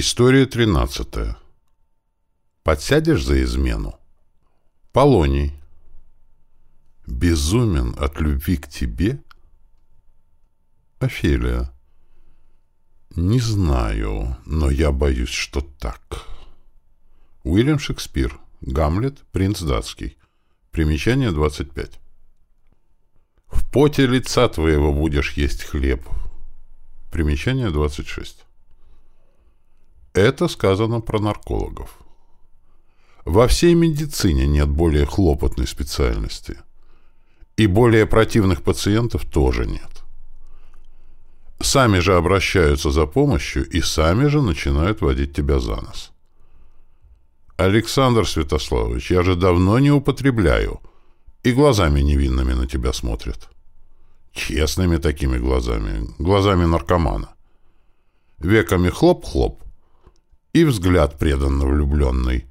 История тринадцатая. Подсядешь за измену? Полоний. Безумен от любви к тебе? Офелия. Не знаю, но я боюсь, что так. Уильям Шекспир. Гамлет. Принц датский. Примечание 25. В поте лица твоего будешь есть хлеб. Примечание 26. Это сказано про наркологов. Во всей медицине нет более хлопотной специальности. И более противных пациентов тоже нет. Сами же обращаются за помощью и сами же начинают водить тебя за нос. Александр Святославович, я же давно не употребляю. И глазами невинными на тебя смотрят. Честными такими глазами, глазами наркомана. Веками хлоп-хлоп, и взгляд преданно влюбленный,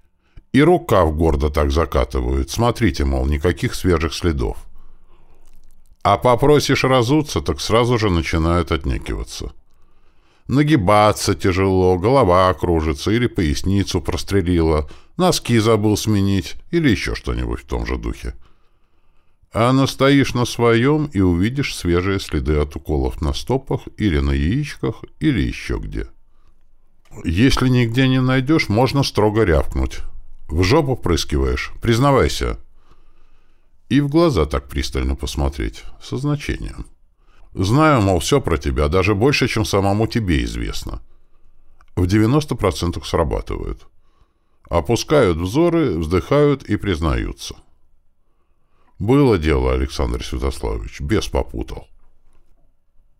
и рукав гордо так закатывают. Смотрите, мол, никаких свежих следов. А попросишь разуться, так сразу же начинают отнекиваться. Нагибаться тяжело, голова кружится, или поясницу прострелила, носки забыл сменить, или еще что-нибудь в том же духе. А настоишь на своем и увидишь свежие следы от уколов на стопах или на яичках, или еще где. Если нигде не найдешь, можно строго рявкнуть. В жопу впрыскиваешь, признавайся. И в глаза так пристально посмотреть, со значением. Знаю, мол, все про тебя, даже больше, чем самому тебе известно. В 90% срабатывают. Опускают взоры, вздыхают и признаются. Было дело, Александр Святославович, без попутал.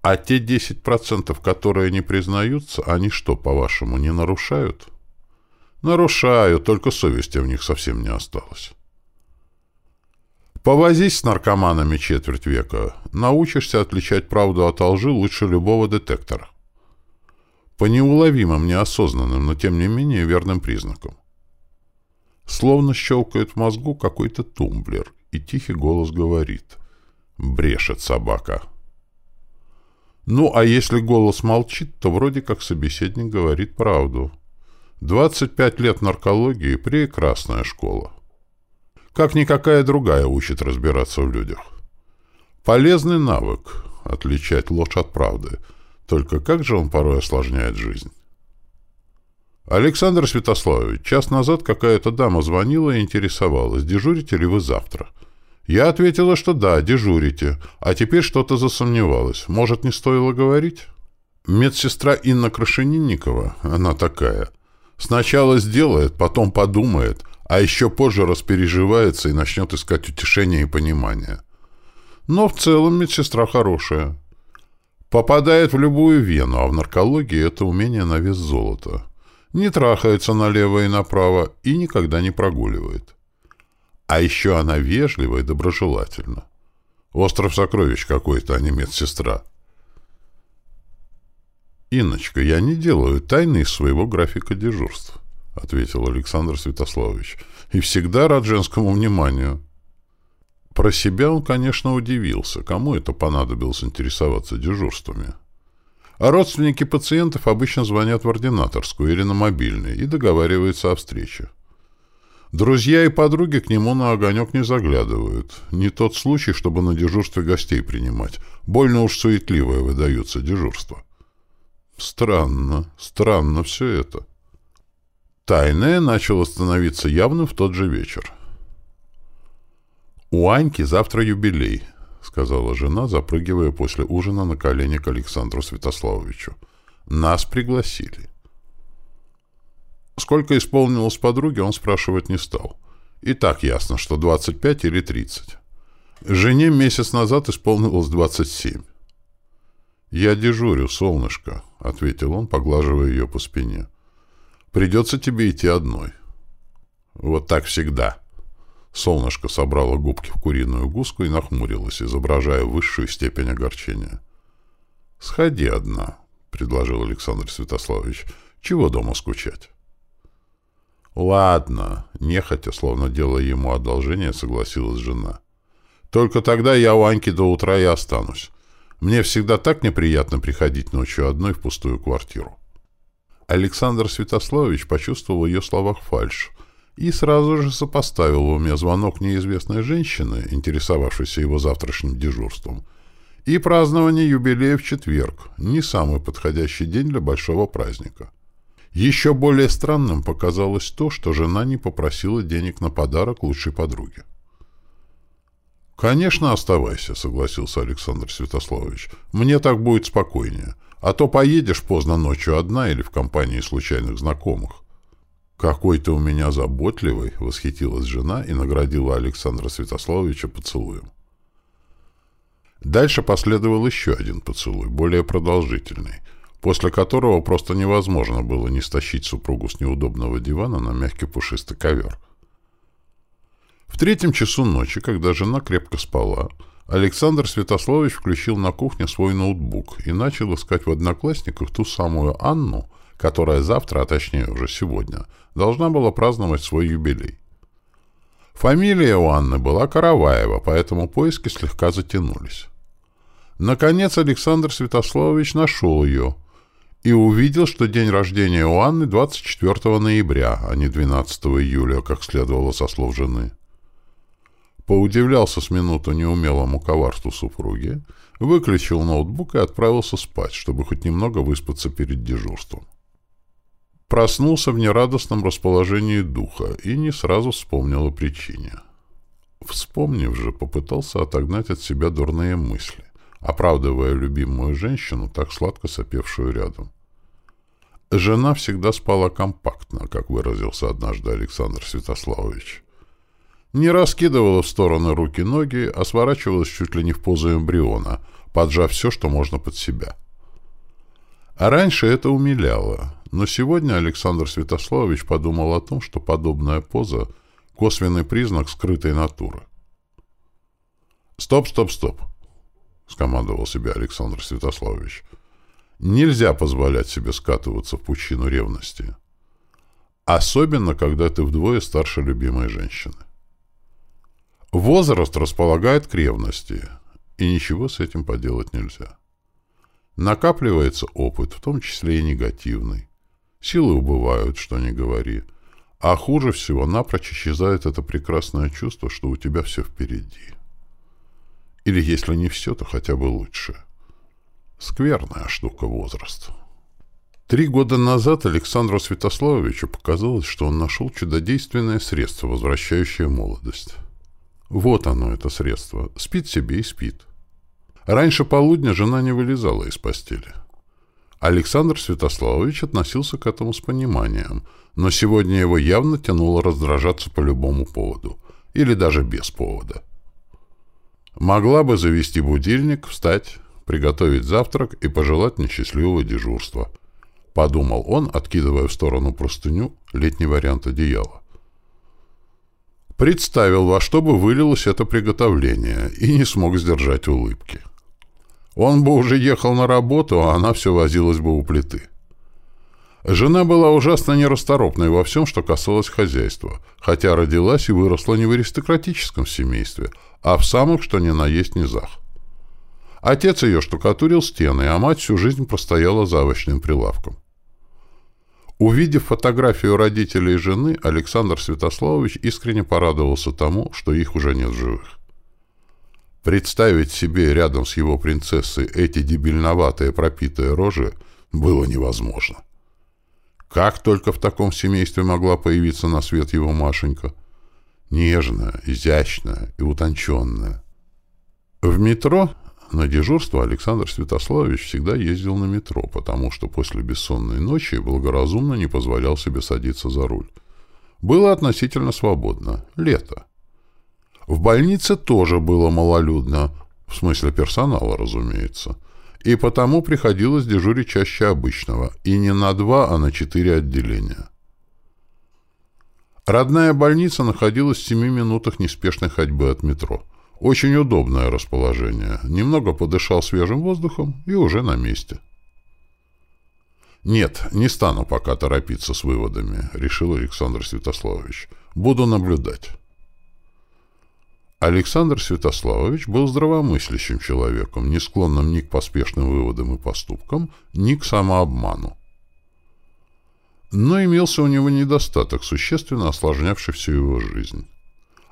А те 10%, которые не признаются, они что, по-вашему, не нарушают? Нарушают, только совести в них совсем не осталось. Повозись с наркоманами четверть века, научишься отличать правду от лжи лучше любого детектора. По неуловимым, неосознанным, но тем не менее верным признакам. Словно щелкает в мозгу какой-то тумблер, и тихий голос говорит «Брешет собака». Ну, а если голос молчит, то вроде как собеседник говорит правду. 25 лет наркологии — прекрасная школа. Как никакая другая учит разбираться в людях. Полезный навык — отличать ложь от правды. Только как же он порой осложняет жизнь? Александр Святославович, час назад какая-то дама звонила и интересовалась, дежурите ли вы завтра. Я ответила, что да, дежурите, а теперь что-то засомневалась. Может, не стоило говорить? Медсестра Инна Крашенинникова, она такая, сначала сделает, потом подумает, а еще позже распереживается и начнет искать утешения и понимания. Но в целом медсестра хорошая. Попадает в любую вену, а в наркологии это умение на вес золота. Не трахается налево и направо и никогда не прогуливает. А еще она вежлива и доброжелательна. Остров сокровищ какой-то, а не медсестра. «Инночка, я не делаю тайны из своего графика дежурств», — ответил Александр Святославович. «И всегда рад женскому вниманию». Про себя он, конечно, удивился, кому это понадобилось интересоваться дежурствами. А родственники пациентов обычно звонят в ординаторскую или на мобильный и договариваются о встрече. Друзья и подруги к нему на огонек не заглядывают. Не тот случай, чтобы на дежурстве гостей принимать. Больно уж суетливое выдаются дежурство. Странно, странно все это. Тайное начало становиться явным в тот же вечер. «У Аньки завтра юбилей», — сказала жена, запрыгивая после ужина на колени к Александру Святославовичу. «Нас пригласили». Сколько исполнилось подруге, он спрашивать не стал. И так ясно, что 25 или 30. Жене месяц назад исполнилось 27. «Я дежурю, солнышко», — ответил он, поглаживая ее по спине. «Придется тебе идти одной». «Вот так всегда». Солнышко собрало губки в куриную гуску и нахмурилось, изображая высшую степень огорчения. «Сходи одна», — предложил Александр Святославович. «Чего дома скучать?» «Ладно», — нехотя, словно делая ему одолжение, согласилась жена. «Только тогда я у Аньки до утра и останусь. Мне всегда так неприятно приходить ночью одной в пустую квартиру». Александр Святославович почувствовал в ее словах фальшь и сразу же сопоставил в уме звонок неизвестной женщины, интересовавшейся его завтрашним дежурством, и празднование юбилея в четверг, не самый подходящий день для большого праздника. Еще более странным показалось то, что жена не попросила денег на подарок лучшей подруге. «Конечно, оставайся», — согласился Александр Святославович. «Мне так будет спокойнее. А то поедешь поздно ночью одна или в компании случайных знакомых». «Какой ты у меня заботливый!» — восхитилась жена и наградила Александра Святославовича поцелуем. Дальше последовал еще один поцелуй, более продолжительный, после которого просто невозможно было не стащить супругу с неудобного дивана на мягкий пушистый ковер. В третьем часу ночи, когда жена крепко спала, Александр Святославович включил на кухне свой ноутбук и начал искать в одноклассниках ту самую Анну, которая завтра, а точнее уже сегодня, должна была праздновать свой юбилей. Фамилия у Анны была Караваева, поэтому поиски слегка затянулись. Наконец Александр Святославович нашел ее и увидел, что день рождения у Анны 24 ноября, а не 12 июля, как следовало со слов жены. Поудивлялся с минуту неумелому коварству супруги, выключил ноутбук и отправился спать, чтобы хоть немного выспаться перед дежурством. Проснулся в нерадостном расположении духа и не сразу вспомнил о причине. Вспомнив же, попытался отогнать от себя дурные мысли, оправдывая любимую женщину, так сладко сопевшую рядом. Жена всегда спала компактно, как выразился однажды Александр Святославович. Не раскидывала в стороны руки-ноги, а сворачивалась чуть ли не в позу эмбриона, поджав все, что можно под себя. А раньше это умиляло, но сегодня Александр Святославович подумал о том, что подобная поза — косвенный признак скрытой натуры. «Стоп, стоп, стоп!» — скомандовал себе Александр Святославович. «Нельзя позволять себе скатываться в пучину ревности. Особенно, когда ты вдвое старше любимой женщины. Возраст располагает к ревности, и ничего с этим поделать нельзя. Накапливается опыт, в том числе и негативный. Силы убывают, что не говори. А хуже всего напрочь исчезает это прекрасное чувство, что у тебя все впереди. Или если не все, то хотя бы лучше. Скверная штука возраст. Три года назад Александру Святославовичу показалось, что он нашел чудодейственное средство, возвращающее молодость. Вот оно, это средство. Спит себе и спит. Раньше полудня жена не вылезала из постели. Александр Святославович относился к этому с пониманием, но сегодня его явно тянуло раздражаться по любому поводу, или даже без повода. Могла бы завести будильник, встать, приготовить завтрак и пожелать несчастливого дежурства, подумал он, откидывая в сторону простыню летний вариант одеяла. Представил, во что бы вылилось это приготовление, и не смог сдержать улыбки. Он бы уже ехал на работу, а она все возилась бы у плиты. Жена была ужасно нерасторопной во всем, что касалось хозяйства, хотя родилась и выросла не в аристократическом семействе, а в самых, что ни на есть, низах. Отец ее штукатурил стены, а мать всю жизнь простояла за овощным прилавком. Увидев фотографию родителей и жены, Александр Святославович искренне порадовался тому, что их уже нет в живых. Представить себе рядом с его принцессой эти дебильноватые пропитые рожи было невозможно. Как только в таком семействе могла появиться на свет его Машенька? Нежная, изящная и утонченная. В метро на дежурство Александр Святославович всегда ездил на метро, потому что после бессонной ночи благоразумно не позволял себе садиться за руль. Было относительно свободно. Лето. В больнице тоже было малолюдно, в смысле персонала, разумеется, и потому приходилось дежурить чаще обычного, и не на два, а на четыре отделения. Родная больница находилась в семи минутах неспешной ходьбы от метро. Очень удобное расположение. Немного подышал свежим воздухом и уже на месте. «Нет, не стану пока торопиться с выводами», — решил Александр Святославович. «Буду наблюдать». Александр Святославович был здравомыслящим человеком, не склонным ни к поспешным выводам и поступкам, ни к самообману. Но имелся у него недостаток, существенно осложнявший всю его жизнь.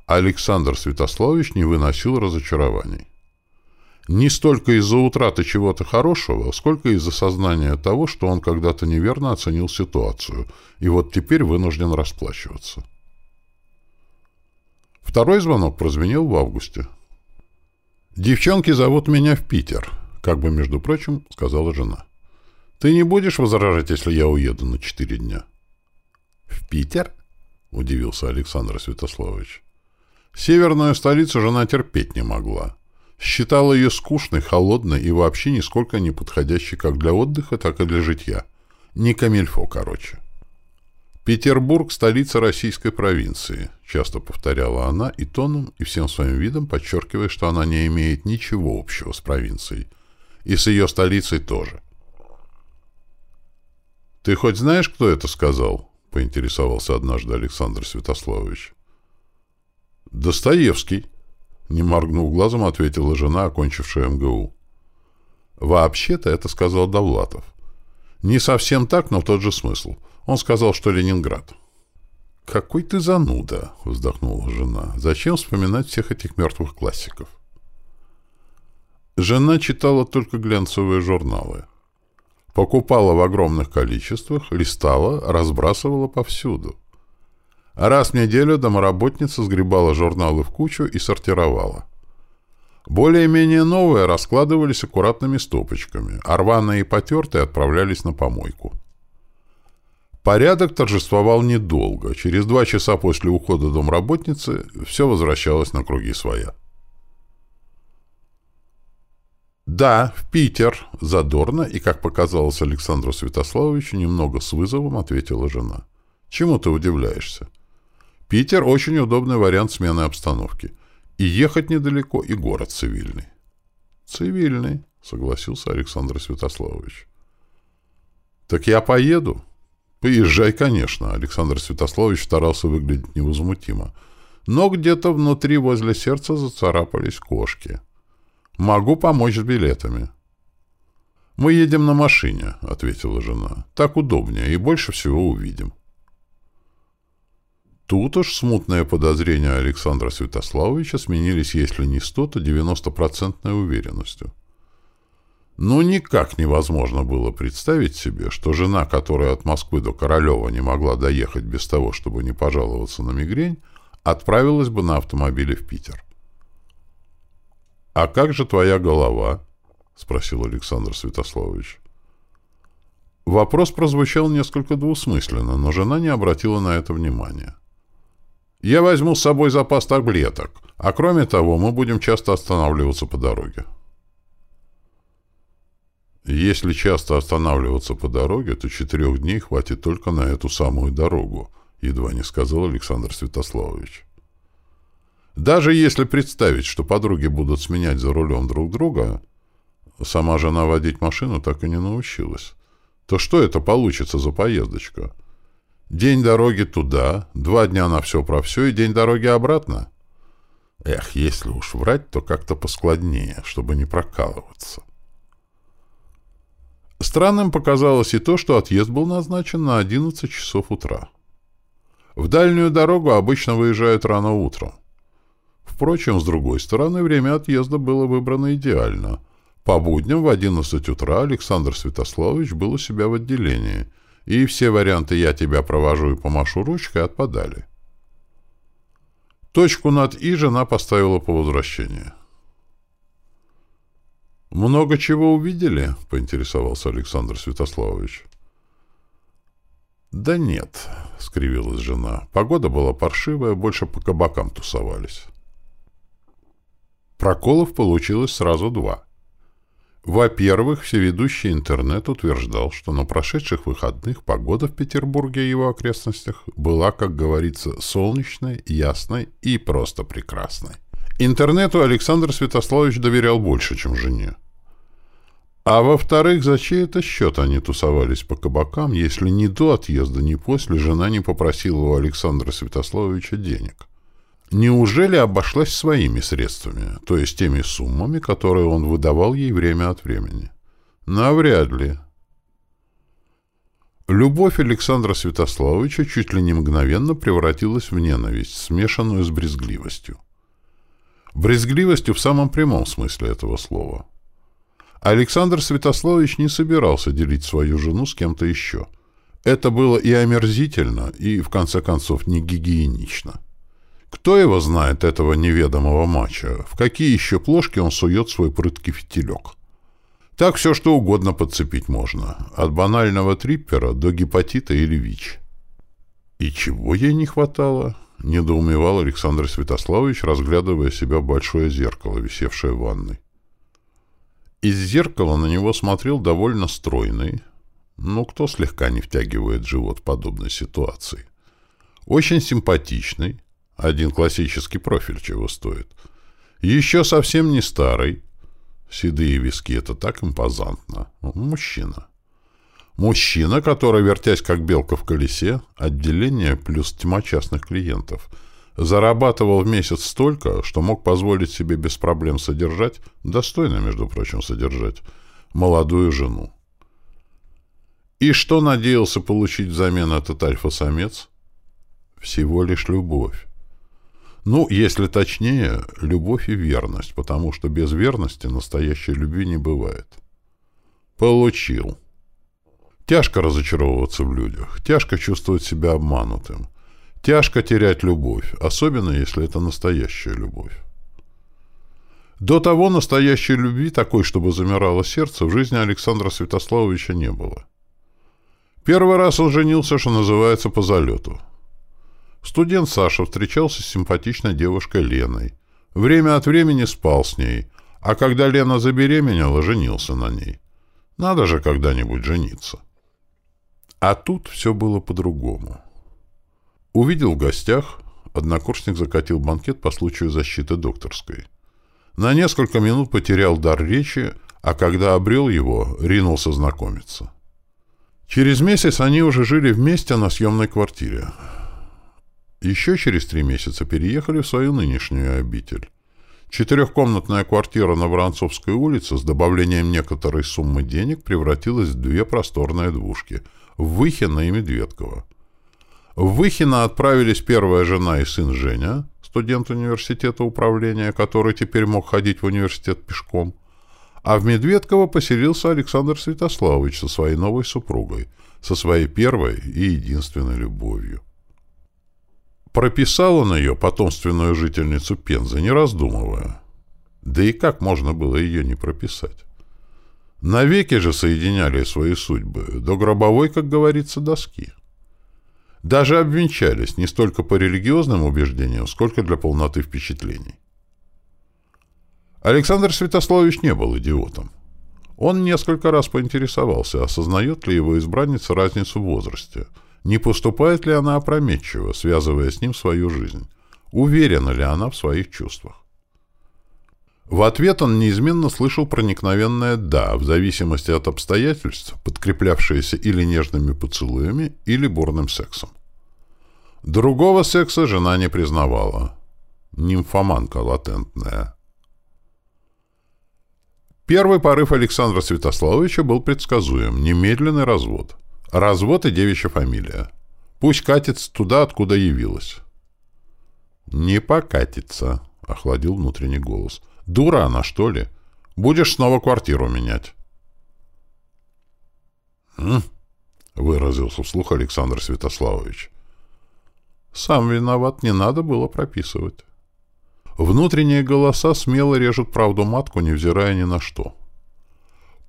Александр Святославович не выносил разочарований. Не столько из-за утраты чего-то хорошего, сколько из-за сознания того, что он когда-то неверно оценил ситуацию, и вот теперь вынужден расплачиваться. Второй звонок прозвенел в августе. «Девчонки зовут меня в Питер», — как бы, между прочим, сказала жена. «Ты не будешь возражать, если я уеду на четыре дня?» «В Питер?» — удивился Александр Святославович. Северную столицу жена терпеть не могла. Считала ее скучной, холодной и вообще нисколько не подходящей как для отдыха, так и для житья. Не камильфо, короче. «Петербург — столица российской провинции», — часто повторяла она и тоном, и всем своим видом подчеркивая, что она не имеет ничего общего с провинцией. И с ее столицей тоже. «Ты хоть знаешь, кто это сказал?» — поинтересовался однажды Александр Святославович. «Достоевский», — не моргнув глазом, ответила жена, окончившая МГУ. «Вообще-то это сказал Довлатов. Не совсем так, но тот же смысл. Он сказал, что Ленинград». «Какой ты зануда!» — вздохнула жена. «Зачем вспоминать всех этих мертвых классиков?» Жена читала только глянцевые журналы. Покупала в огромных количествах, листала, разбрасывала повсюду. Раз в неделю домоработница сгребала журналы в кучу и сортировала. Более-менее новые раскладывались аккуратными стопочками, а рваные и потертые отправлялись на помойку. Порядок торжествовал недолго. Через два часа после ухода домработницы все возвращалось на круги своя. «Да, в Питер», — задорно и, как показалось Александру Святославовичу, немного с вызовом ответила жена. «Чему ты удивляешься? Питер — очень удобный вариант смены обстановки. И ехать недалеко, и город цивильный. «Цивильный», — согласился Александр Святославович. «Так я поеду». «Поезжай, конечно», — Александр Святославович старался выглядеть невозмутимо. Но где-то внутри возле сердца зацарапались кошки. «Могу помочь с билетами». «Мы едем на машине», — ответила жена. «Так удобнее и больше всего увидим». Тут уж смутные подозрения Александра Святославовича сменились, если не сто, то девяностопроцентной уверенностью. Но никак невозможно было представить себе, что жена, которая от Москвы до Королева не могла доехать без того, чтобы не пожаловаться на мигрень, отправилась бы на автомобиле в Питер. «А как же твоя голова?» — спросил Александр Святославович. Вопрос прозвучал несколько двусмысленно, но жена не обратила на это внимания. Я возьму с собой запас таблеток, а кроме того, мы будем часто останавливаться по дороге. Если часто останавливаться по дороге, то четырех дней хватит только на эту самую дорогу, едва не сказал Александр Святославович. Даже если представить, что подруги будут сменять за рулем друг друга, сама жена водить машину так и не научилась, то что это получится за поездочка? — День дороги туда, два дня на все про все и день дороги обратно. Эх, если уж врать, то как-то поскладнее, чтобы не прокалываться. Странным показалось и то, что отъезд был назначен на 11 часов утра. В дальнюю дорогу обычно выезжают рано утром. Впрочем, с другой стороны, время отъезда было выбрано идеально. По будням в 11 утра Александр Святославович был у себя в отделении — и все варианты «я тебя провожу и помашу ручкой» отпадали. Точку над «и» жена поставила по возвращении. «Много чего увидели?» — поинтересовался Александр Святославович. «Да нет», — скривилась жена. «Погода была паршивая, больше по кабакам тусовались». Проколов получилось сразу два. Во-первых, всеведущий интернет утверждал, что на прошедших выходных погода в Петербурге и его окрестностях была, как говорится, солнечной, ясной и просто прекрасной. Интернету Александр Святославович доверял больше, чем жене. А во-вторых, за чей это счет они тусовались по кабакам, если ни до отъезда, ни после жена не попросила у Александра Святославовича денег? Неужели обошлась своими средствами, то есть теми суммами, которые он выдавал ей время от времени? Навряд ли. Любовь Александра Святославовича чуть ли не мгновенно превратилась в ненависть, смешанную с брезгливостью. Брезгливостью в самом прямом смысле этого слова. Александр Святославович не собирался делить свою жену с кем-то еще. Это было и омерзительно, и, в конце концов, не гигиенично. Кто его знает, этого неведомого мача? В какие еще плошки он сует свой прыткий фитилек? Так все что угодно подцепить можно. От банального триппера до гепатита или ВИЧ. И чего ей не хватало? Недоумевал Александр Святославович, разглядывая себя большое зеркало, висевшее в ванной. Из зеркала на него смотрел довольно стройный, ну, кто слегка не втягивает живот в подобной ситуации. Очень симпатичный, один классический профиль чего стоит. Еще совсем не старый. Седые виски — это так импозантно. Мужчина. Мужчина, который, вертясь как белка в колесе, отделение плюс тьма частных клиентов, зарабатывал в месяц столько, что мог позволить себе без проблем содержать, достойно, между прочим, содержать, молодую жену. И что надеялся получить взамен этот альфа-самец? Всего лишь любовь. Ну, если точнее, любовь и верность, потому что без верности настоящей любви не бывает. Получил. Тяжко разочаровываться в людях, тяжко чувствовать себя обманутым, тяжко терять любовь, особенно если это настоящая любовь. До того настоящей любви, такой, чтобы замирало сердце, в жизни Александра Святославовича не было. Первый раз он женился, что называется, по залету. Студент Саша встречался с симпатичной девушкой Леной. Время от времени спал с ней, а когда Лена забеременела, женился на ней. Надо же когда-нибудь жениться. А тут все было по-другому. Увидел в гостях, однокурсник закатил банкет по случаю защиты докторской. На несколько минут потерял дар речи, а когда обрел его, ринулся знакомиться. Через месяц они уже жили вместе на съемной квартире. Еще через три месяца переехали в свою нынешнюю обитель. Четырехкомнатная квартира на Воронцовской улице с добавлением некоторой суммы денег превратилась в две просторные двушки – в Выхино и Медведково. В Выхино отправились первая жена и сын Женя, студент университета управления, который теперь мог ходить в университет пешком, а в Медведково поселился Александр Святославович со своей новой супругой, со своей первой и единственной любовью. Прописал он ее, потомственную жительницу Пензы, не раздумывая. Да и как можно было ее не прописать? Навеки же соединяли свои судьбы, до гробовой, как говорится, доски. Даже обвенчались не столько по религиозным убеждениям, сколько для полноты впечатлений. Александр Святославович не был идиотом. Он несколько раз поинтересовался, осознает ли его избранница разницу в возрасте – не поступает ли она опрометчиво, связывая с ним свою жизнь? Уверена ли она в своих чувствах? В ответ он неизменно слышал проникновенное «да», в зависимости от обстоятельств, подкреплявшееся или нежными поцелуями, или бурным сексом. Другого секса жена не признавала. Нимфоманка латентная. Первый порыв Александра Святославовича был предсказуем – немедленный развод – Развод и девичья фамилия. Пусть катится туда, откуда явилась. «Не покатится», — охладил внутренний голос. «Дура она, что ли? Будешь снова квартиру менять». «М?» — выразился вслух Александр Святославович. «Сам виноват, не надо было прописывать». Внутренние голоса смело режут правду матку, невзирая ни на что.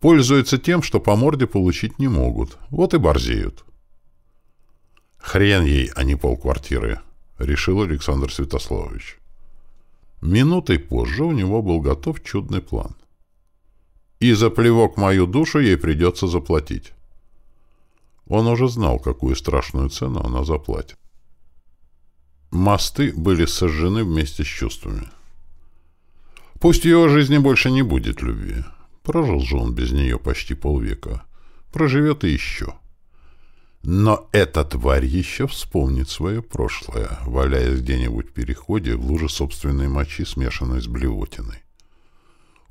Пользуются тем, что по морде получить не могут. Вот и борзеют. «Хрен ей, а не полквартиры», — решил Александр Святославович. Минутой позже у него был готов чудный план. «И за плевок мою душу ей придется заплатить». Он уже знал, какую страшную цену она заплатит. Мосты были сожжены вместе с чувствами. Пусть в его жизни больше не будет любви. Прожил же он без нее почти полвека. Проживет и еще. Но эта тварь еще вспомнит свое прошлое, валяясь где-нибудь в переходе в луже собственной мочи, смешанной с блевотиной.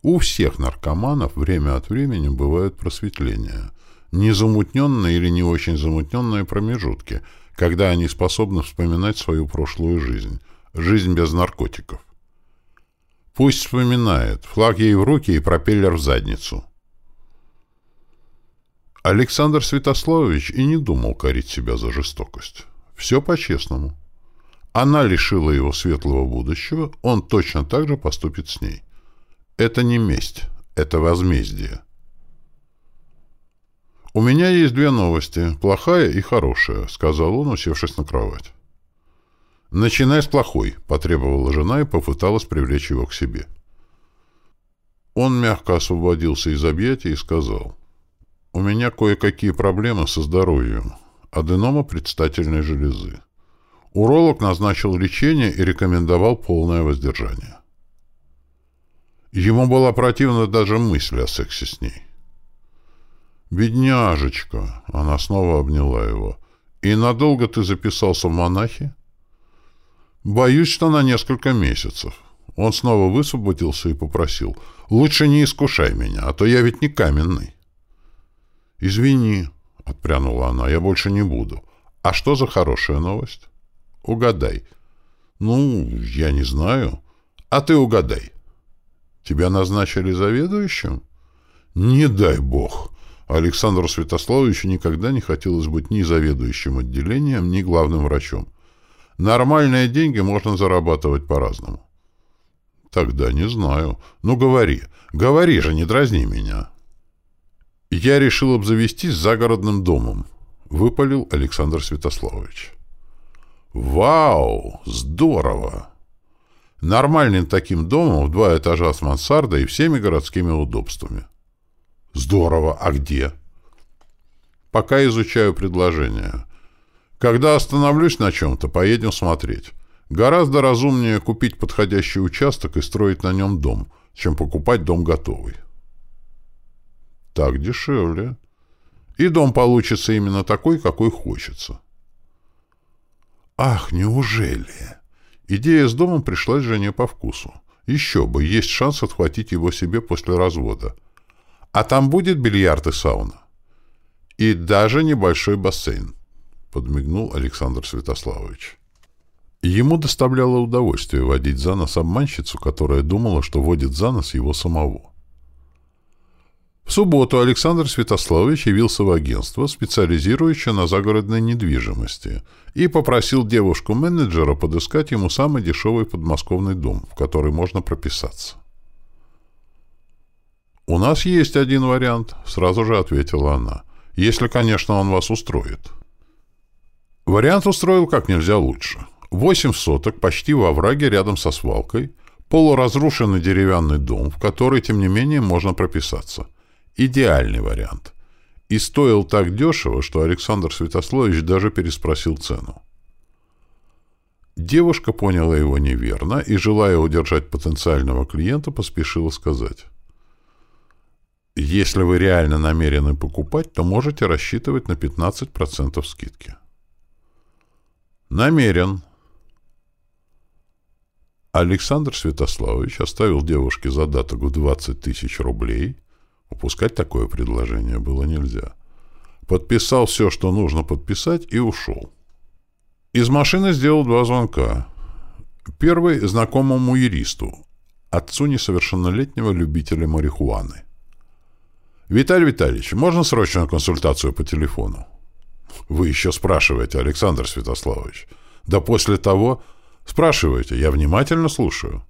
У всех наркоманов время от времени бывают просветления. незамутненные или не очень замутненные промежутки, когда они способны вспоминать свою прошлую жизнь, жизнь без наркотиков. Пусть вспоминает, флаг ей в руки и пропеллер в задницу. Александр Святославович и не думал корить себя за жестокость. Все по-честному. Она лишила его светлого будущего, он точно так же поступит с ней. Это не месть, это возмездие. «У меня есть две новости, плохая и хорошая», — сказал он, усевшись на кровать. «Начинай с плохой», — потребовала жена и попыталась привлечь его к себе. Он мягко освободился из объятий и сказал, «У меня кое-какие проблемы со здоровьем, аденома предстательной железы. Уролог назначил лечение и рекомендовал полное воздержание. Ему была противна даже мысль о сексе с ней. «Бедняжечка!» — она снова обняла его. «И надолго ты записался в монахи?» «Боюсь, что на несколько месяцев». Он снова высвободился и попросил. «Лучше не искушай меня, а то я ведь не каменный». «Извини», — отпрянула она, — «я больше не буду». «А что за хорошая новость?» «Угадай». «Ну, я не знаю». «А ты угадай». «Тебя назначили заведующим?» «Не дай бог». Александру Святославовичу никогда не хотелось быть ни заведующим отделением, ни главным врачом. Нормальные деньги можно зарабатывать по-разному. Тогда не знаю. Ну, говори. Говори же, не дразни меня. Я решил обзавестись загородным домом, выпалил Александр Святославович. Вау! Здорово! Нормальным таким домом в два этажа с мансардой и всеми городскими удобствами. Здорово. А где? Пока изучаю предложение. Когда остановлюсь на чем-то, поедем смотреть. Гораздо разумнее купить подходящий участок и строить на нем дом, чем покупать дом готовый. Так дешевле. И дом получится именно такой, какой хочется. Ах, неужели? Идея с домом пришлась жене по вкусу. Еще бы, есть шанс отхватить его себе после развода. А там будет бильярд и сауна. И даже небольшой бассейн, подмигнул Александр Святославович. Ему доставляло удовольствие водить за нос обманщицу, которая думала, что водит за нос его самого. В субботу Александр Святославович явился в агентство, специализирующее на загородной недвижимости, и попросил девушку-менеджера подыскать ему самый дешевый подмосковный дом, в который можно прописаться. «У нас есть один вариант», — сразу же ответила она. «Если, конечно, он вас устроит». Вариант устроил как нельзя лучше. Восемь соток, почти во враге рядом со свалкой, полуразрушенный деревянный дом, в который, тем не менее, можно прописаться. Идеальный вариант. И стоил так дешево, что Александр Святослович даже переспросил цену. Девушка поняла его неверно и, желая удержать потенциального клиента, поспешила сказать. Если вы реально намерены покупать, то можете рассчитывать на 15% скидки. Намерен. Александр Святославович оставил девушке задаток в 20 тысяч рублей. Упускать такое предложение было нельзя. Подписал все, что нужно подписать, и ушел. Из машины сделал два звонка. Первый — знакомому юристу, отцу несовершеннолетнего любителя марихуаны. «Виталий Витальевич, можно срочную консультацию по телефону?» «Вы еще спрашиваете, Александр Святославович?» «Да после того...» «Спрашивайте, я внимательно слушаю».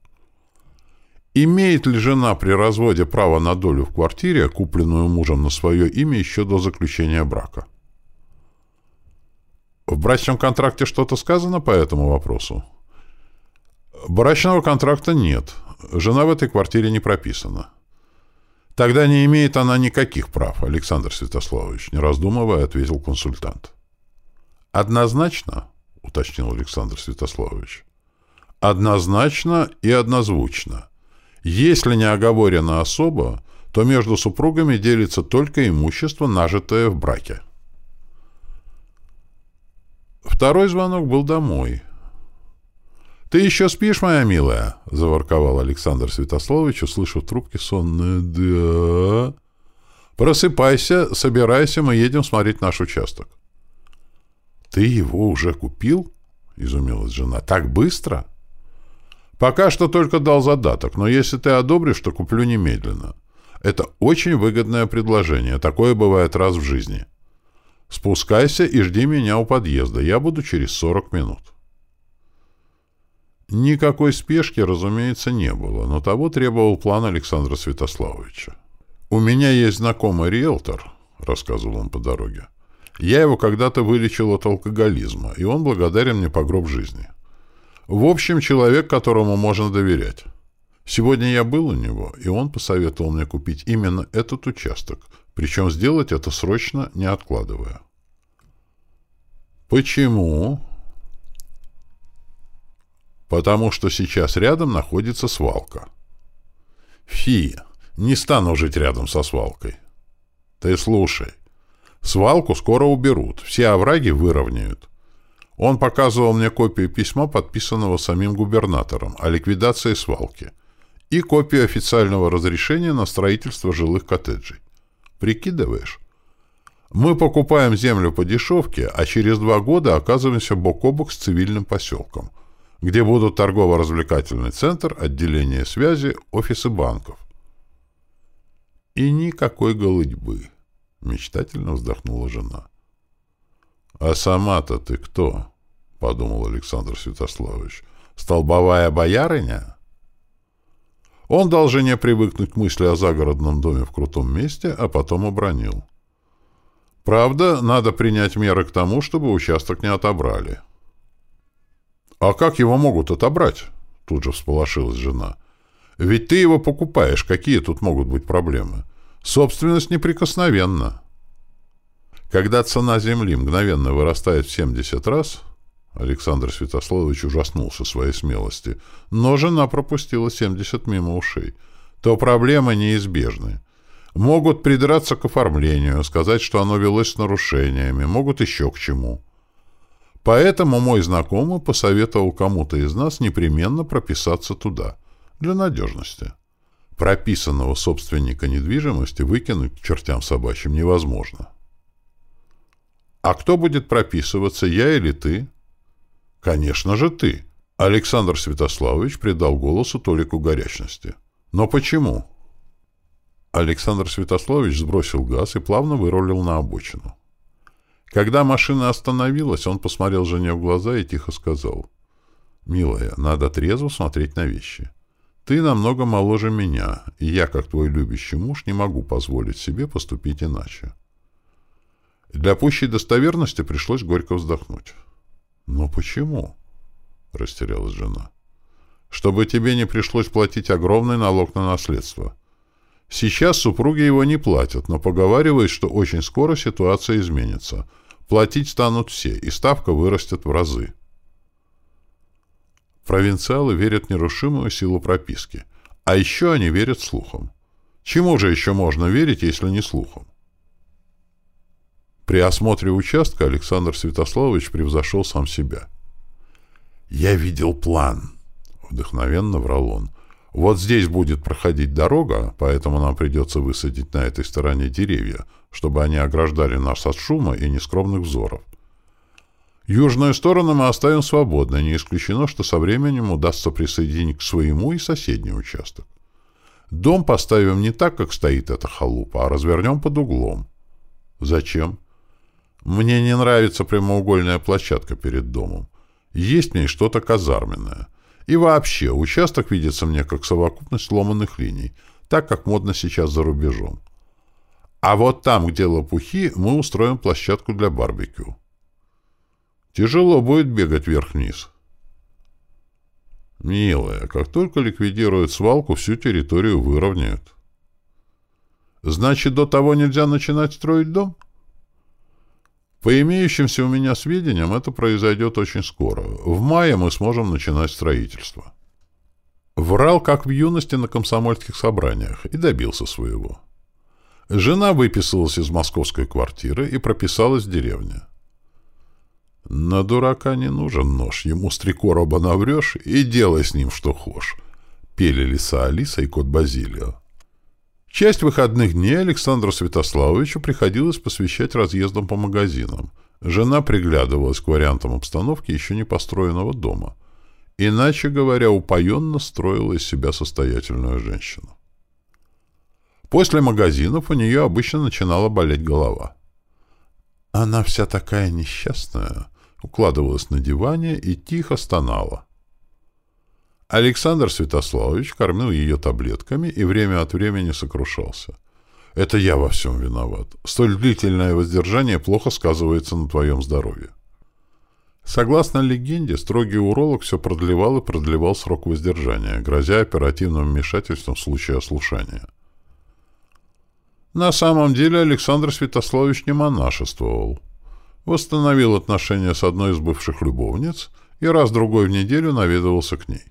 Имеет ли жена при разводе право на долю в квартире, купленную мужем на свое имя еще до заключения брака? В брачном контракте что-то сказано по этому вопросу? Брачного контракта нет. Жена в этой квартире не прописана. Тогда не имеет она никаких прав, Александр Святославович, не раздумывая, ответил консультант. Однозначно, уточнил Александр Святославович. Однозначно и однозвучно. Если не оговорено особо, то между супругами делится только имущество, нажитое в браке. Второй звонок был домой. «Ты еще спишь, моя милая?» — заворковал Александр Святославович, услышав в трубке сонное «да». Просыпайся, собирайся, мы едем смотреть наш участок. Ты его уже купил? Изумилась жена. Так быстро? Пока что только дал задаток, но если ты одобришь, то куплю немедленно. Это очень выгодное предложение. Такое бывает раз в жизни. Спускайся и жди меня у подъезда. Я буду через 40 минут. Никакой спешки, разумеется, не было, но того требовал план Александра Святославовича. «У меня есть знакомый риэлтор», — рассказывал он по дороге. «Я его когда-то вылечил от алкоголизма, и он благодарен мне по гроб жизни. В общем, человек, которому можно доверять. Сегодня я был у него, и он посоветовал мне купить именно этот участок, причем сделать это срочно, не откладывая». «Почему?» «Потому что сейчас рядом находится свалка». «Фи!» Не стану жить рядом со свалкой. Ты слушай. Свалку скоро уберут, все овраги выровняют. Он показывал мне копию письма, подписанного самим губернатором, о ликвидации свалки, и копию официального разрешения на строительство жилых коттеджей. Прикидываешь? Мы покупаем землю по дешевке, а через два года оказываемся бок о бок с цивильным поселком, где будут торгово-развлекательный центр, отделение связи, офисы банков. И никакой голытьбы, — мечтательно вздохнула жена. — А сама-то ты кто? — подумал Александр Святославович. — Столбовая боярыня? Он дал жене привыкнуть к мысли о загородном доме в крутом месте, а потом обронил. Правда, надо принять меры к тому, чтобы участок не отобрали. — А как его могут отобрать? — тут же всполошилась жена. — ведь ты его покупаешь, какие тут могут быть проблемы? Собственность неприкосновенна. Когда цена земли мгновенно вырастает в 70 раз, Александр Святославович ужаснулся своей смелости, но жена пропустила 70 мимо ушей, то проблемы неизбежны. Могут придраться к оформлению, сказать, что оно велось с нарушениями, могут еще к чему. Поэтому мой знакомый посоветовал кому-то из нас непременно прописаться туда — для надежности. Прописанного собственника недвижимости выкинуть к чертям собачьим невозможно. А кто будет прописываться, я или ты? Конечно же ты. Александр Святославович придал голосу Толику горячности. Но почему? Александр Святославович сбросил газ и плавно вырулил на обочину. Когда машина остановилась, он посмотрел жене в глаза и тихо сказал. «Милая, надо трезво смотреть на вещи. Ты намного моложе меня, и я, как твой любящий муж, не могу позволить себе поступить иначе. Для пущей достоверности пришлось горько вздохнуть. «Но почему?» — растерялась жена. «Чтобы тебе не пришлось платить огромный налог на наследство. Сейчас супруги его не платят, но поговаривают, что очень скоро ситуация изменится. Платить станут все, и ставка вырастет в разы». Провинциалы верят в нерушимую силу прописки. А еще они верят слухам. Чему же еще можно верить, если не слухам? При осмотре участка Александр Святославович превзошел сам себя. «Я видел план», — вдохновенно врал он. «Вот здесь будет проходить дорога, поэтому нам придется высадить на этой стороне деревья, чтобы они ограждали нас от шума и нескромных взоров. Южную сторону мы оставим свободной, не исключено, что со временем удастся присоединить к своему и соседний участок. Дом поставим не так, как стоит эта халупа, а развернем под углом. Зачем? Мне не нравится прямоугольная площадка перед домом. Есть мне что-то казарменное. И вообще, участок видится мне как совокупность сломанных линий, так как модно сейчас за рубежом. А вот там, где лопухи, мы устроим площадку для барбекю. Тяжело будет бегать вверх-вниз. Милая, как только ликвидируют свалку, всю территорию выровняют. Значит, до того нельзя начинать строить дом? По имеющимся у меня сведениям, это произойдет очень скоро. В мае мы сможем начинать строительство. Врал, как в юности на комсомольских собраниях, и добился своего. Жена выписалась из московской квартиры и прописалась в деревне. На дурака не нужен нож, ему с три короба наврешь и делай с ним что хошь. Пели лиса Алиса и кот Базилио. Часть выходных дней Александру Святославовичу приходилось посвящать разъездам по магазинам. Жена приглядывалась к вариантам обстановки еще не построенного дома. Иначе говоря, упоенно строила из себя состоятельную женщину. После магазинов у нее обычно начинала болеть голова. Она вся такая несчастная, укладывалась на диване и тихо стонала. Александр Святославович кормил ее таблетками и время от времени сокрушался. «Это я во всем виноват. Столь длительное воздержание плохо сказывается на твоем здоровье». Согласно легенде, строгий уролог все продлевал и продлевал срок воздержания, грозя оперативным вмешательством в случае ослушания. На самом деле Александр Святославович не монашествовал. Восстановил отношения с одной из бывших любовниц и раз-другой в неделю наведывался к ней.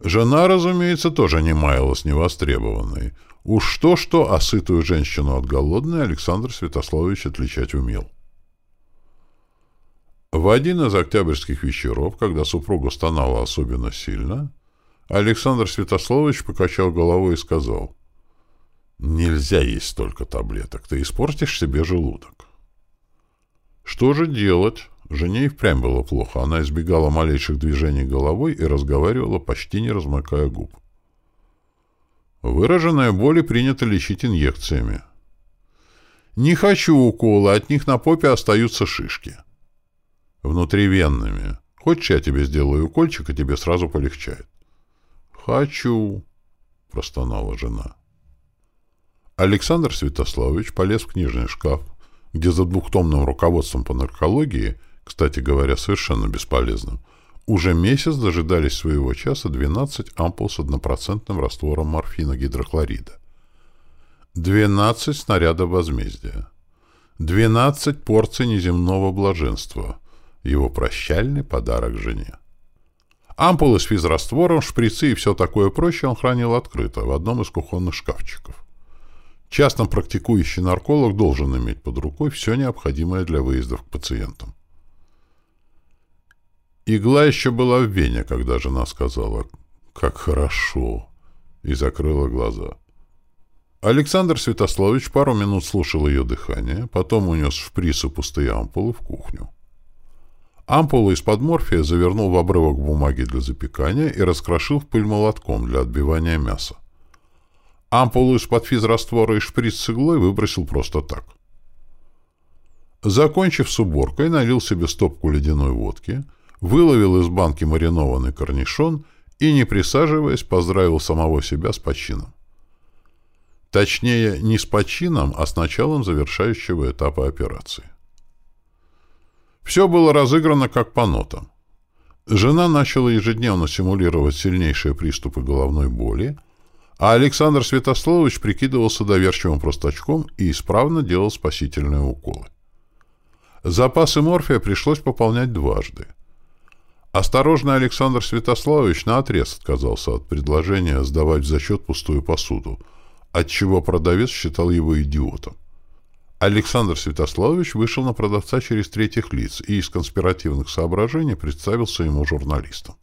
Жена, разумеется, тоже не маялась невостребованной. Уж что-что, а сытую женщину от голодной Александр Святославович отличать умел. В один из октябрьских вечеров, когда супруга стонала особенно сильно, Александр Святославович покачал головой и сказал, «Нельзя есть столько таблеток, ты испортишь себе желудок». Что же делать? Жене и впрямь было плохо. Она избегала малейших движений головой и разговаривала, почти не размыкая губ. Выраженные боли принято лечить инъекциями. «Не хочу укола, от них на попе остаются шишки». «Внутривенными. Хочешь, я тебе сделаю укольчик, и тебе сразу полегчает?» «Хочу», — простонала жена. Александр Святославович полез в книжный шкаф, где за двухтомным руководством по наркологии кстати говоря, совершенно бесполезным, уже месяц дожидались своего часа 12 ампул с однопроцентным раствором морфина гидрохлорида. 12 снарядов возмездия. 12 порций неземного блаженства. Его прощальный подарок жене. Ампулы с физраствором, шприцы и все такое прочее он хранил открыто в одном из кухонных шкафчиков. Частно практикующий нарколог должен иметь под рукой все необходимое для выездов к пациентам. Игла еще была в вене, когда жена сказала «Как хорошо!» и закрыла глаза. Александр Святославович пару минут слушал ее дыхание, потом унес шприц и пустые ампулы в кухню. Ампулу из-под морфия завернул в обрывок бумаги для запекания и раскрошил в пыль молотком для отбивания мяса. Ампулу из-под физраствора и шприц с иглой выбросил просто так. Закончив с уборкой, налил себе стопку ледяной водки — выловил из банки маринованный корнишон и, не присаживаясь, поздравил самого себя с почином. Точнее, не с почином, а с началом завершающего этапа операции. Все было разыграно как по нотам. Жена начала ежедневно симулировать сильнейшие приступы головной боли, а Александр Святославович прикидывался доверчивым простачком и исправно делал спасительные уколы. Запасы морфия пришлось пополнять дважды — Осторожный Александр Святославович наотрез отказался от предложения сдавать в зачет пустую посуду, отчего продавец считал его идиотом. Александр Святославович вышел на продавца через третьих лиц и из конспиративных соображений представился ему журналистом.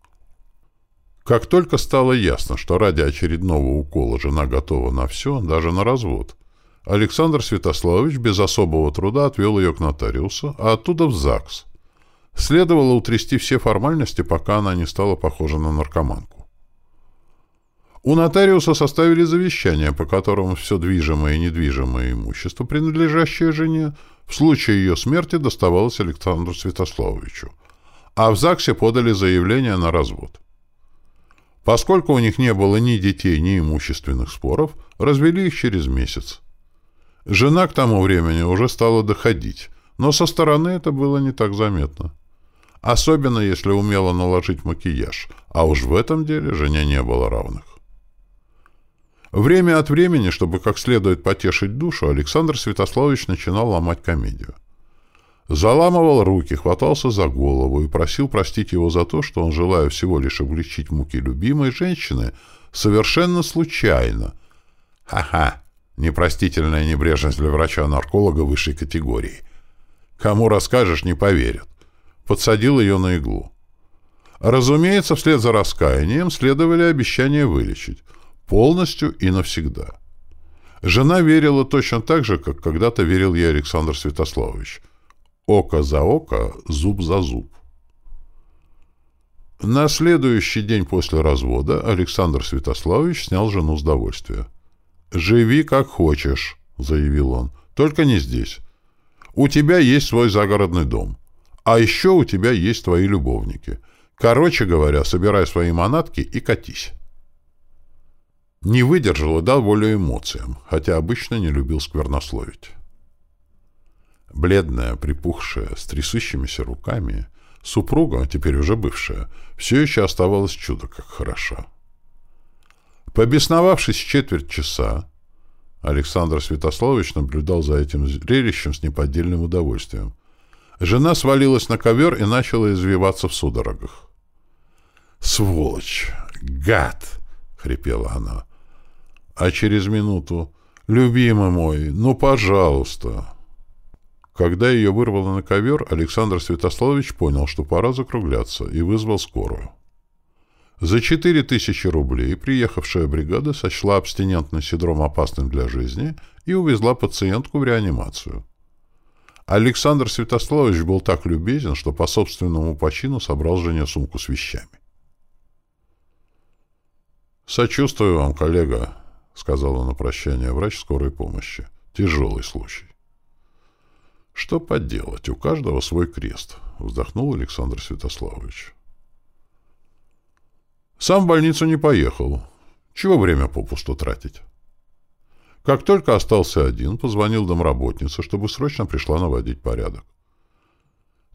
Как только стало ясно, что ради очередного укола жена готова на все, даже на развод, Александр Святославович без особого труда отвел ее к нотариусу, а оттуда в ЗАГС – Следовало утрясти все формальности, пока она не стала похожа на наркоманку. У нотариуса составили завещание, по которому все движимое и недвижимое имущество, принадлежащее жене, в случае ее смерти доставалось Александру Святославовичу, а в ЗАГСе подали заявление на развод. Поскольку у них не было ни детей, ни имущественных споров, развели их через месяц. Жена к тому времени уже стала доходить, но со стороны это было не так заметно. Особенно, если умела наложить макияж, а уж в этом деле жене не было равных. Время от времени, чтобы как следует потешить душу, Александр Святославович начинал ломать комедию. Заламывал руки, хватался за голову и просил простить его за то, что он, желая всего лишь облегчить муки любимой женщины, совершенно случайно. Ха-ха! Непростительная небрежность для врача-нарколога высшей категории. Кому расскажешь, не поверят подсадил ее на иглу. Разумеется, вслед за раскаянием следовали обещания вылечить. Полностью и навсегда. Жена верила точно так же, как когда-то верил ей Александр Святославович. Око за око, зуб за зуб. На следующий день после развода Александр Святославович снял жену с довольствия. «Живи как хочешь», — заявил он, — «только не здесь. У тебя есть свой загородный дом. А еще у тебя есть твои любовники. Короче говоря, собирай свои манатки и катись». Не выдержал и дал волю эмоциям, хотя обычно не любил сквернословить. Бледная, припухшая, с трясущимися руками, супруга, теперь уже бывшая, все еще оставалась чудо как хороша. Побесновавшись четверть часа, Александр Святославович наблюдал за этим зрелищем с неподдельным удовольствием. Жена свалилась на ковер и начала извиваться в судорогах. «Сволочь! Гад!» — хрипела она. А через минуту «Любимый мой, ну, пожалуйста!» Когда ее вырвало на ковер, Александр Святославович понял, что пора закругляться, и вызвал скорую. За четыре тысячи рублей приехавшая бригада сочла абстинентный синдром опасным для жизни и увезла пациентку в реанимацию. Александр Святославович был так любезен, что по собственному почину собрал жене сумку с вещами. «Сочувствую вам, коллега», — сказала на прощание врач скорой помощи. «Тяжелый случай». «Что поделать, у каждого свой крест», — вздохнул Александр Святославович. Сам в больницу не поехал. Чего время попусту тратить? Как только остался один, позвонил домработнице, чтобы срочно пришла наводить порядок.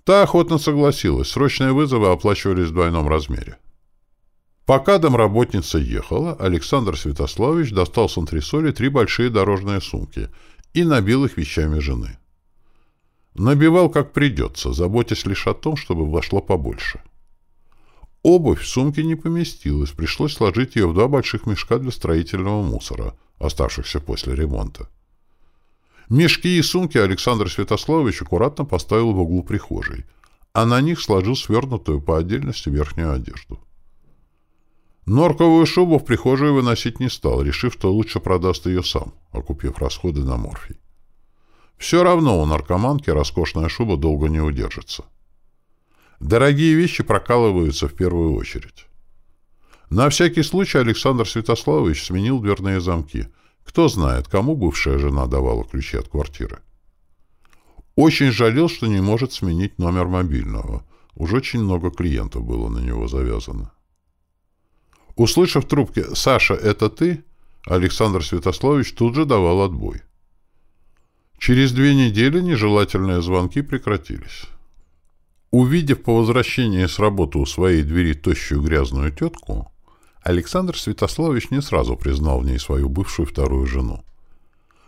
Та охотно согласилась, срочные вызовы оплачивались в двойном размере. Пока домработница ехала, Александр Святославович достал с антресоли три большие дорожные сумки и набил их вещами жены. Набивал как придется, заботясь лишь о том, чтобы вошло побольше. — Обувь в сумке не поместилась, пришлось сложить ее в два больших мешка для строительного мусора, оставшихся после ремонта. Мешки и сумки Александр Святославович аккуратно поставил в углу прихожей, а на них сложил свернутую по отдельности верхнюю одежду. Норковую шубу в прихожую выносить не стал, решив, что лучше продаст ее сам, окупив расходы на морфий. Все равно у наркоманки роскошная шуба долго не удержится. Дорогие вещи прокалываются в первую очередь. На всякий случай Александр Святославович сменил дверные замки. Кто знает, кому бывшая жена давала ключи от квартиры. Очень жалел, что не может сменить номер мобильного. Уж очень много клиентов было на него завязано. Услышав в трубке «Саша, это ты?», Александр Святославович тут же давал отбой. Через две недели нежелательные звонки прекратились. Увидев по возвращении с работы у своей двери тощую грязную тетку, Александр Святославович не сразу признал в ней свою бывшую вторую жену.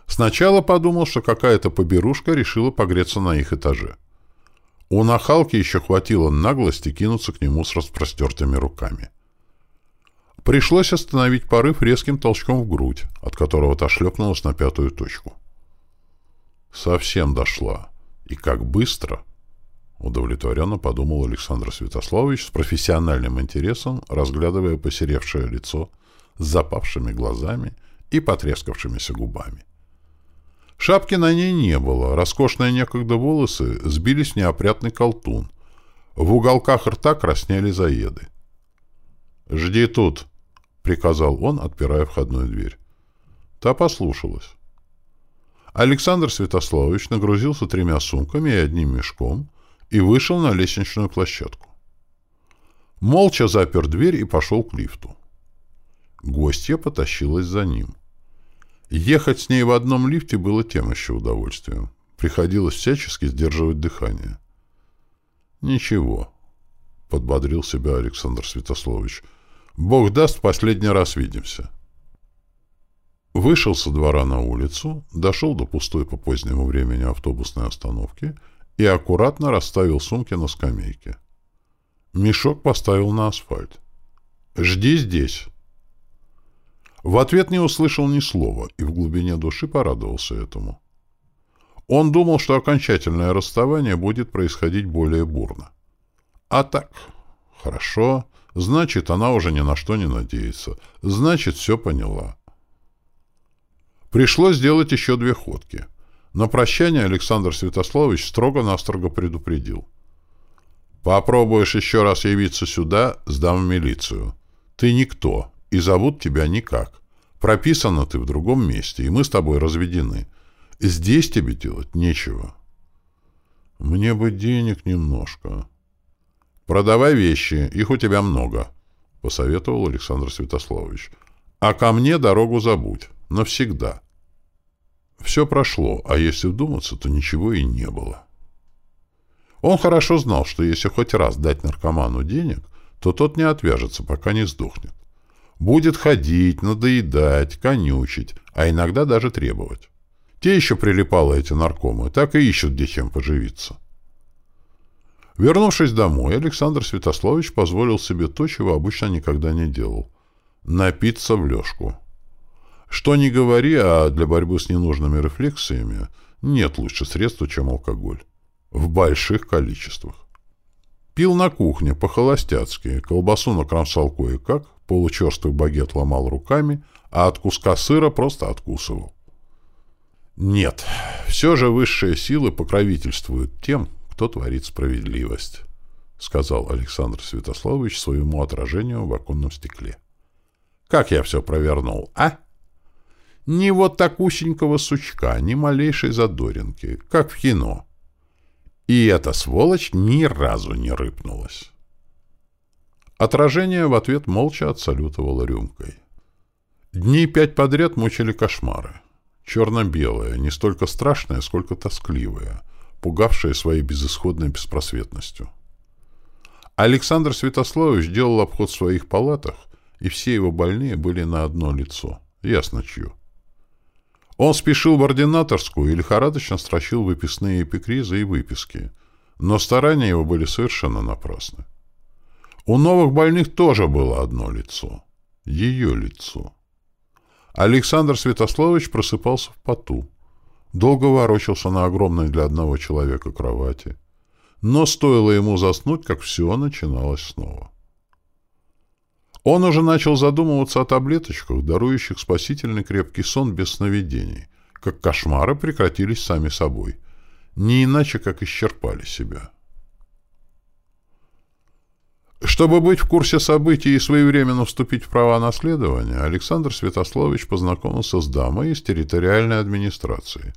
Сначала подумал, что какая-то поберушка решила погреться на их этаже. У нахалки еще хватило наглости кинуться к нему с распростертыми руками. Пришлось остановить порыв резким толчком в грудь, от которого та шлепнулась на пятую точку. Совсем дошла. И как быстро! Удовлетворенно подумал Александр Святославович с профессиональным интересом, разглядывая посеревшее лицо с запавшими глазами и потрескавшимися губами. Шапки на ней не было, роскошные некогда волосы сбились в неопрятный колтун. В уголках рта краснели заеды. «Жди тут», — приказал он, отпирая входную дверь. Та послушалась. Александр Святославович нагрузился тремя сумками и одним мешком — и вышел на лестничную площадку. Молча запер дверь и пошел к лифту. Гостья потащилась за ним. Ехать с ней в одном лифте было тем еще удовольствием. Приходилось всячески сдерживать дыхание. «Ничего», — подбодрил себя Александр Святослович. «Бог даст, последний раз видимся». Вышел со двора на улицу, дошел до пустой по позднему времени автобусной остановки и аккуратно расставил сумки на скамейке. Мешок поставил на асфальт. «Жди здесь!» В ответ не услышал ни слова и в глубине души порадовался этому. Он думал, что окончательное расставание будет происходить более бурно. А так, хорошо, значит, она уже ни на что не надеется, значит, все поняла. Пришлось сделать еще две ходки. На прощание Александр Святославович строго-настрого предупредил. «Попробуешь еще раз явиться сюда, сдам в милицию. Ты никто, и зовут тебя никак. Прописано ты в другом месте, и мы с тобой разведены. Здесь тебе делать нечего». «Мне бы денег немножко». «Продавай вещи, их у тебя много», — посоветовал Александр Святославович. «А ко мне дорогу забудь. Навсегда». Все прошло, а если вдуматься, то ничего и не было. Он хорошо знал, что если хоть раз дать наркоману денег, то тот не отвяжется, пока не сдохнет. Будет ходить, надоедать, конючить, а иногда даже требовать. Те еще прилипалы эти наркомы, так и ищут, где чем поживиться. Вернувшись домой, Александр Святославович позволил себе то, чего обычно никогда не делал — напиться в лёжку. Что ни говори, а для борьбы с ненужными рефлексиями нет лучше средства, чем алкоголь. В больших количествах. Пил на кухне, по-холостяцки, колбасу накромсал кое-как, получерствый багет ломал руками, а от куска сыра просто откусывал. Нет, все же высшие силы покровительствуют тем, кто творит справедливость, сказал Александр Святославович своему отражению в оконном стекле. Как я все провернул, а? Ни вот такусенького сучка, ни малейшей задоринки, как в кино. И эта сволочь ни разу не рыпнулась. Отражение в ответ молча отсалютовало рюмкой. Дни пять подряд мучили кошмары. Черно-белое, не столько страшное, сколько тоскливое, пугавшее своей безысходной беспросветностью. Александр Святославович делал обход в своих палатах, и все его больные были на одно лицо. Ясно чье. Он спешил в ординаторскую и лихорадочно строчил выписные эпикризы и выписки, но старания его были совершенно напрасны. У новых больных тоже было одно лицо. Ее лицо. Александр Святославович просыпался в поту. Долго ворочался на огромной для одного человека кровати. Но стоило ему заснуть, как все начиналось снова. Он уже начал задумываться о таблеточках, дарующих спасительный крепкий сон без сновидений, как кошмары прекратились сами собой, не иначе, как исчерпали себя. Чтобы быть в курсе событий и своевременно вступить в права наследования, Александр Святославович познакомился с дамой из территориальной администрации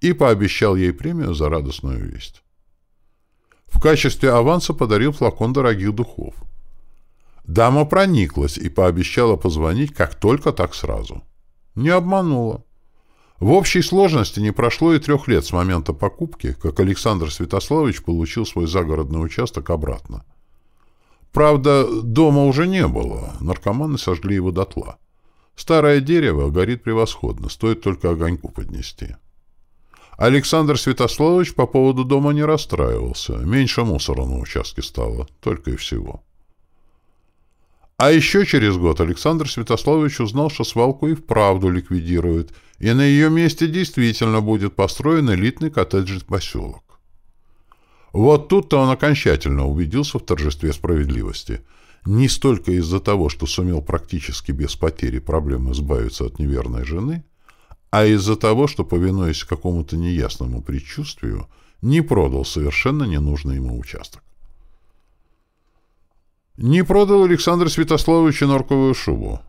и пообещал ей премию за радостную весть. В качестве аванса подарил флакон дорогих духов – Дама прониклась и пообещала позвонить как только так сразу. Не обманула. В общей сложности не прошло и трех лет с момента покупки, как Александр Святославович получил свой загородный участок обратно. Правда, дома уже не было, наркоманы сожгли его дотла. Старое дерево горит превосходно, стоит только огоньку поднести. Александр Святославович по поводу дома не расстраивался, меньше мусора на участке стало, только и всего. А еще через год Александр Святославович узнал, что свалку и вправду ликвидируют, и на ее месте действительно будет построен элитный коттеджный поселок. Вот тут-то он окончательно убедился в торжестве справедливости. Не столько из-за того, что сумел практически без потери проблем избавиться от неверной жены, а из-за того, что, повинуясь какому-то неясному предчувствию, не продал совершенно ненужный ему участок. Не продал Александр Святославович норковую шубу.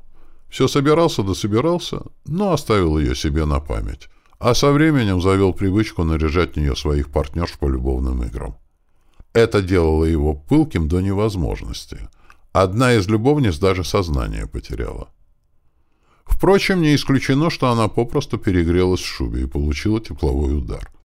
Все собирался да собирался, но оставил ее себе на память, а со временем завел привычку наряжать в нее своих партнерш по любовным играм. Это делало его пылким до невозможности. Одна из любовниц даже сознание потеряла. Впрочем, не исключено, что она попросту перегрелась в шубе и получила тепловой удар.